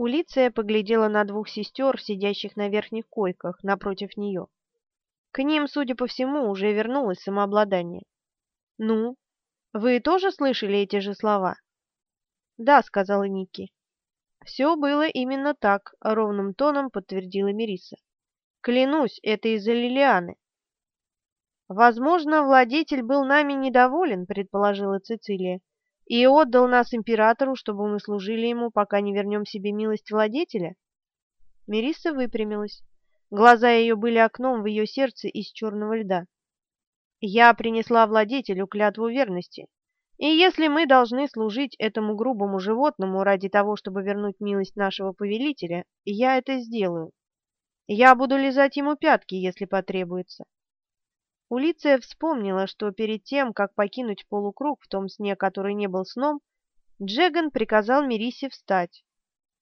Улиция поглядела на двух сестер, сидящих на верхних койках, напротив нее. К ним, судя по всему, уже вернулось самообладание. «Ну, вы тоже слышали эти же слова?» «Да», — сказала Ники. «Все было именно так», — ровным тоном подтвердила Мериса. «Клянусь, это из-за Лилианы». «Возможно, владетель был нами недоволен», — предположила Цицилия и отдал нас императору, чтобы мы служили ему, пока не вернем себе милость владетеля?» Мерисса выпрямилась. Глаза ее были окном в ее сердце из черного льда. «Я принесла владетелю клятву верности, и если мы должны служить этому грубому животному ради того, чтобы вернуть милость нашего повелителя, я это сделаю. Я буду лизать ему пятки, если потребуется. Улиция вспомнила, что перед тем, как покинуть полукруг в том сне, который не был сном, Джеган приказал Мирисе встать.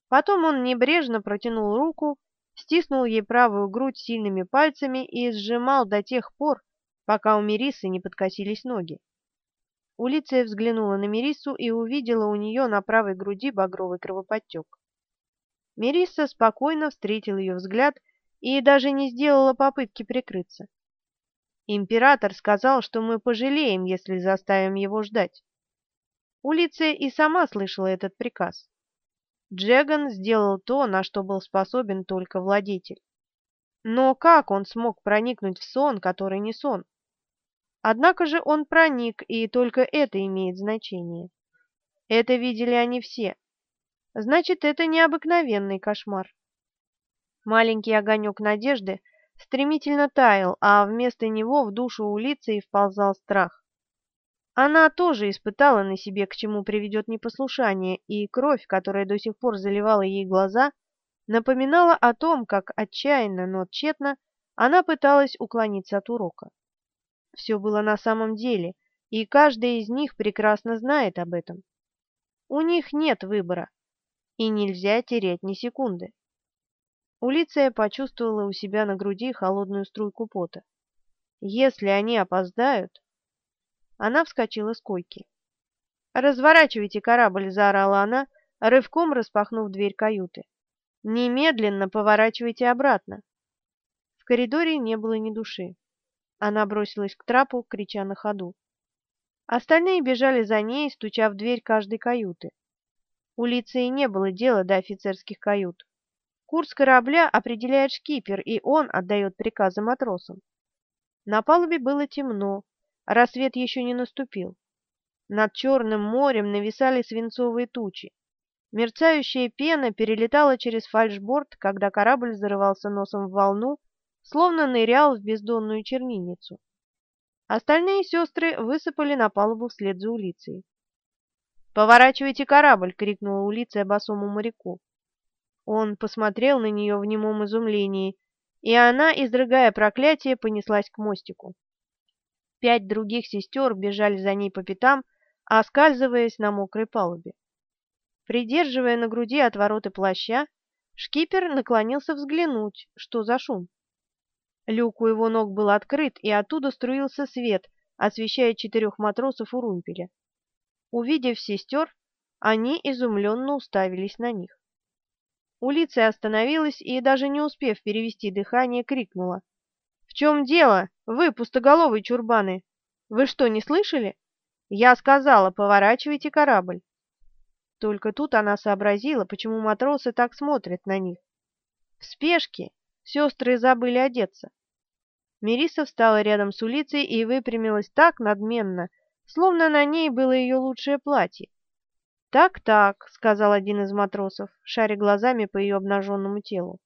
Потом он небрежно протянул руку, стиснул ей правую грудь сильными пальцами и сжимал до тех пор, пока у Мирисы не подкосились ноги. Улиция взглянула на Мирису и увидела у нее на правой груди багровый кровоподтек. Мириса спокойно встретила ее взгляд и даже не сделала попытки прикрыться. Император сказал, что мы пожалеем, если заставим его ждать. Улиция и сама слышала этот приказ. Джеган сделал то, на что был способен только владетель. Но как он смог проникнуть в сон, который не сон? Однако же он проник, и только это имеет значение. Это видели они все. Значит, это необыкновенный кошмар. Маленький огонек надежды — стремительно таял, а вместо него в душу улицы и вползал страх. Она тоже испытала на себе, к чему приведет непослушание, и кровь, которая до сих пор заливала ей глаза, напоминала о том, как отчаянно, но тщетно она пыталась уклониться от урока. Все было на самом деле, и каждый из них прекрасно знает об этом. У них нет выбора, и нельзя терять ни секунды. Улиция почувствовала у себя на груди холодную струйку пота. Если они опоздают... Она вскочила с койки. «Разворачивайте корабль!» — заорала она, рывком распахнув дверь каюты. «Немедленно поворачивайте обратно!» В коридоре не было ни души. Она бросилась к трапу, крича на ходу. Остальные бежали за ней, стуча в дверь каждой каюты. У Лиции не было дела до офицерских кают. Курс корабля определяет шкипер, и он отдает приказы матросам. На палубе было темно, рассвет еще не наступил. Над Черным морем нависали свинцовые тучи. Мерцающая пена перелетала через фальшборд, когда корабль зарывался носом в волну, словно нырял в бездонную чернильницу. Остальные сестры высыпали на палубу вслед за Улицей. «Поворачивайте корабль!» — крикнула Улиция босому моряку. Он посмотрел на нее в немом изумлении, и она, изрыгая проклятие, понеслась к мостику. Пять других сестер бежали за ней по пятам, оскальзываясь на мокрой палубе. Придерживая на груди отвороты плаща, шкипер наклонился взглянуть, что за шум. Люк у его ног был открыт, и оттуда струился свет, освещая четырех матросов у румпеля. Увидев сестер, они изумленно уставились на них. Улиция остановилась и, даже не успев перевести дыхание, крикнула. «В чем дело? Вы, пустоголовые чурбаны! Вы что, не слышали? Я сказала, поворачивайте корабль!» Только тут она сообразила, почему матросы так смотрят на них. В спешке сестры забыли одеться. Мериса встала рядом с улицей и выпрямилась так надменно, словно на ней было ее лучшее платье. «Так-так», — сказал один из матросов, шаря глазами по ее обнаженному телу.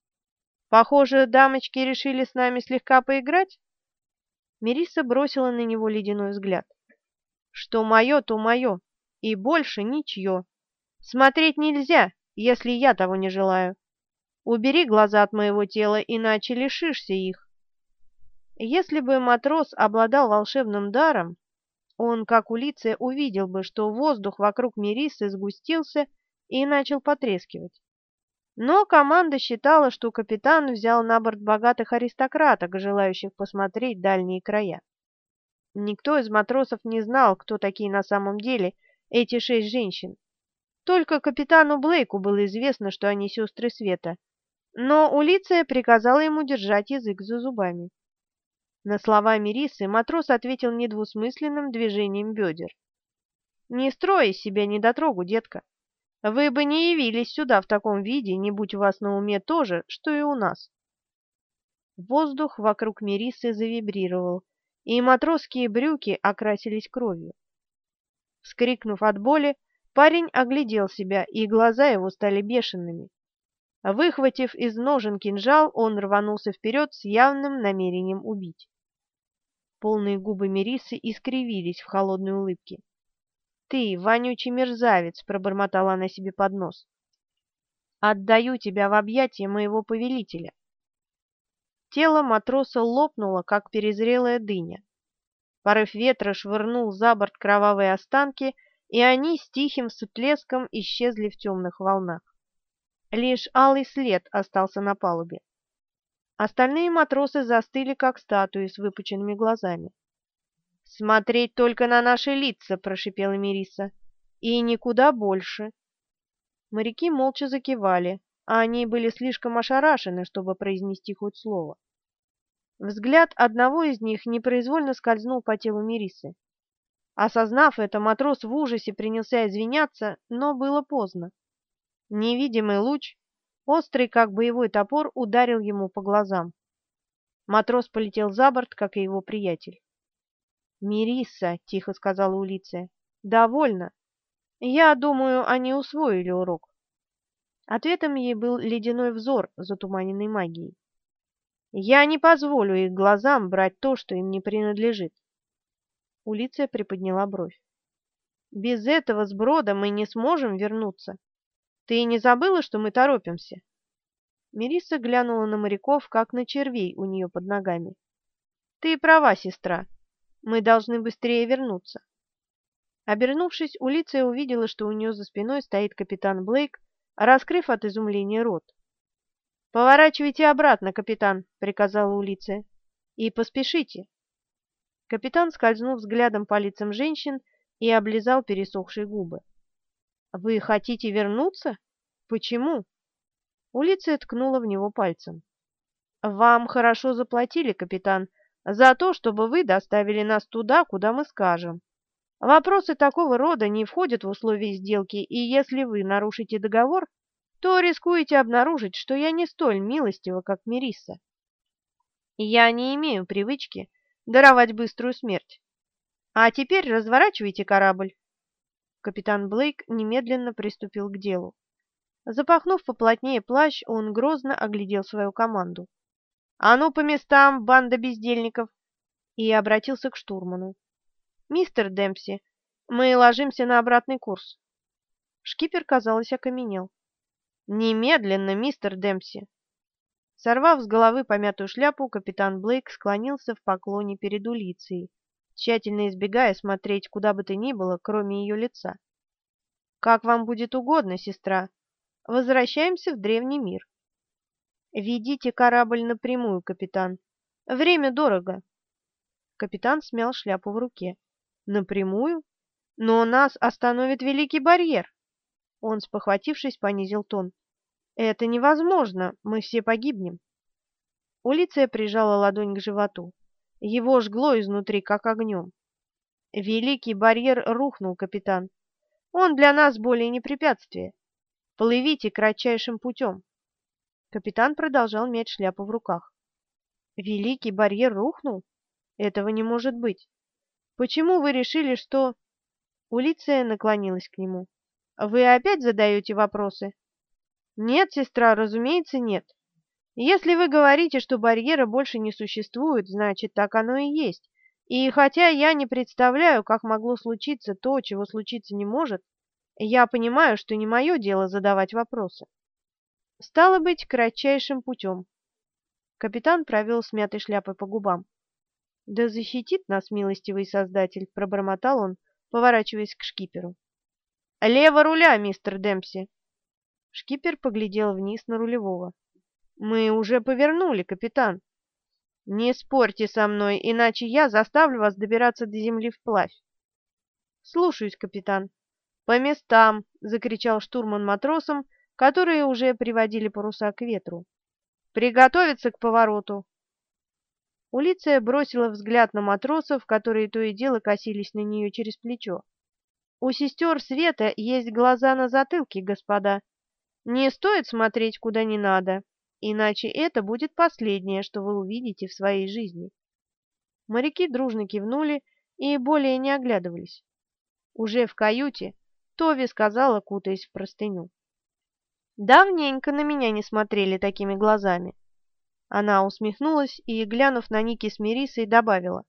«Похоже, дамочки решили с нами слегка поиграть?» Мериса бросила на него ледяной взгляд. «Что мое, то мое, и больше ничье. Смотреть нельзя, если я того не желаю. Убери глаза от моего тела, иначе лишишься их». Если бы матрос обладал волшебным даром, он, как улиция, увидел бы, что воздух вокруг Мерисы сгустился и начал потрескивать. Но команда считала, что капитан взял на борт богатых аристократок, желающих посмотреть дальние края. Никто из матросов не знал, кто такие на самом деле эти шесть женщин. Только капитану Блейку было известно, что они сестры Света, но Улиция приказала ему держать язык за зубами. На слова Мирисы матрос ответил недвусмысленным движением бедер. «Не строй из себя недотрогу, детка. Вы бы не явились сюда в таком виде, не будь у вас на уме то же, что и у нас». Воздух вокруг Мирисы завибрировал, и матросские брюки окрасились кровью. Вскрикнув от боли, парень оглядел себя, и глаза его стали бешеными. Выхватив из ножен кинжал, он рванулся вперед с явным намерением убить. Полные губы Мерисы искривились в холодной улыбке. «Ты, вонючий мерзавец!» — пробормотала она себе под нос. «Отдаю тебя в объятия моего повелителя!» Тело матроса лопнуло, как перезрелая дыня. Порыв ветра швырнул за борт кровавые останки, и они с тихим сутлеском исчезли в темных волнах. Лишь алый след остался на палубе. Остальные матросы застыли, как статуи с выпученными глазами. «Смотреть только на наши лица!» — прошипела Мириса. «И никуда больше!» Моряки молча закивали, а они были слишком ошарашены, чтобы произнести хоть слово. Взгляд одного из них непроизвольно скользнул по телу Мирисы. Осознав это, матрос в ужасе принялся извиняться, но было поздно. Невидимый луч, острый как боевой топор, ударил ему по глазам. Матрос полетел за борт, как и его приятель. «Мириса», — тихо сказала Улиция, — «довольно. Я думаю, они усвоили урок». Ответом ей был ледяной взор, затуманенный магией. «Я не позволю их глазам брать то, что им не принадлежит». Улиция приподняла бровь. «Без этого сброда мы не сможем вернуться. Ты не забыла, что мы торопимся?» Мириса глянула на моряков, как на червей у нее под ногами. «Ты права, сестра. Мы должны быстрее вернуться». Обернувшись, Улиция увидела, что у нее за спиной стоит капитан Блейк, раскрыв от изумления рот. «Поворачивайте обратно, капитан», — приказала Улиция. «И поспешите». Капитан скользнул взглядом по лицам женщин и облизал пересохшие губы. «Вы хотите вернуться? Почему?» Улиция ткнула в него пальцем. «Вам хорошо заплатили, капитан, за то, чтобы вы доставили нас туда, куда мы скажем. Вопросы такого рода не входят в условия сделки, и если вы нарушите договор, то рискуете обнаружить, что я не столь милостива, как Мерисса. Я не имею привычки даровать быструю смерть. А теперь разворачивайте корабль. Капитан Блейк немедленно приступил к делу. Запахнув поплотнее плащ, он грозно оглядел свою команду. «А ну, по местам, банда бездельников!» И обратился к штурману. «Мистер Демпси, мы ложимся на обратный курс». Шкипер, казалось, окаменел. «Немедленно, мистер Демпси!» Сорвав с головы помятую шляпу, капитан Блейк склонился в поклоне перед Улицией тщательно избегая смотреть куда бы то ни было, кроме ее лица. «Как вам будет угодно, сестра. Возвращаемся в древний мир». «Ведите корабль напрямую, капитан. Время дорого». Капитан смял шляпу в руке. «Напрямую? Но нас остановит Великий барьер!» Он, спохватившись, понизил тон. «Это невозможно, мы все погибнем». Улиция прижала ладонь к животу. Его жгло изнутри, как огнем. Великий барьер рухнул, капитан. Он для нас более не препятствие. Плывите кратчайшим путем. Капитан продолжал мять шляпу в руках. Великий барьер рухнул? Этого не может быть. Почему вы решили, что... Улиция наклонилась к нему. Вы опять задаете вопросы? Нет, сестра, разумеется, нет. Если вы говорите, что барьера больше не существует, значит, так оно и есть. И хотя я не представляю, как могло случиться то, чего случиться не может, я понимаю, что не мое дело задавать вопросы. Стало быть, кратчайшим путем. Капитан провел смятой шляпой по губам. «Да защитит нас, милостивый создатель!» — пробормотал он, поворачиваясь к шкиперу. «Лево руля, мистер Демпси!» Шкипер поглядел вниз на рулевого. Мы уже повернули, капитан. Не спорьте со мной, иначе я заставлю вас добираться до земли вплавь. Слушаюсь, капитан. «По местам!» — закричал штурман матросам, которые уже приводили паруса к ветру. «Приготовиться к повороту!» Улиция бросила взгляд на матросов, которые то и дело косились на нее через плечо. «У сестер Света есть глаза на затылке, господа. Не стоит смотреть, куда не надо, иначе это будет последнее, что вы увидите в своей жизни». Моряки дружно кивнули и более не оглядывались. Уже в каюте Тови сказала, кутаясь в простыню. «Давненько на меня не смотрели такими глазами». Она усмехнулась и, глянув на Ники с Мерисой, добавила.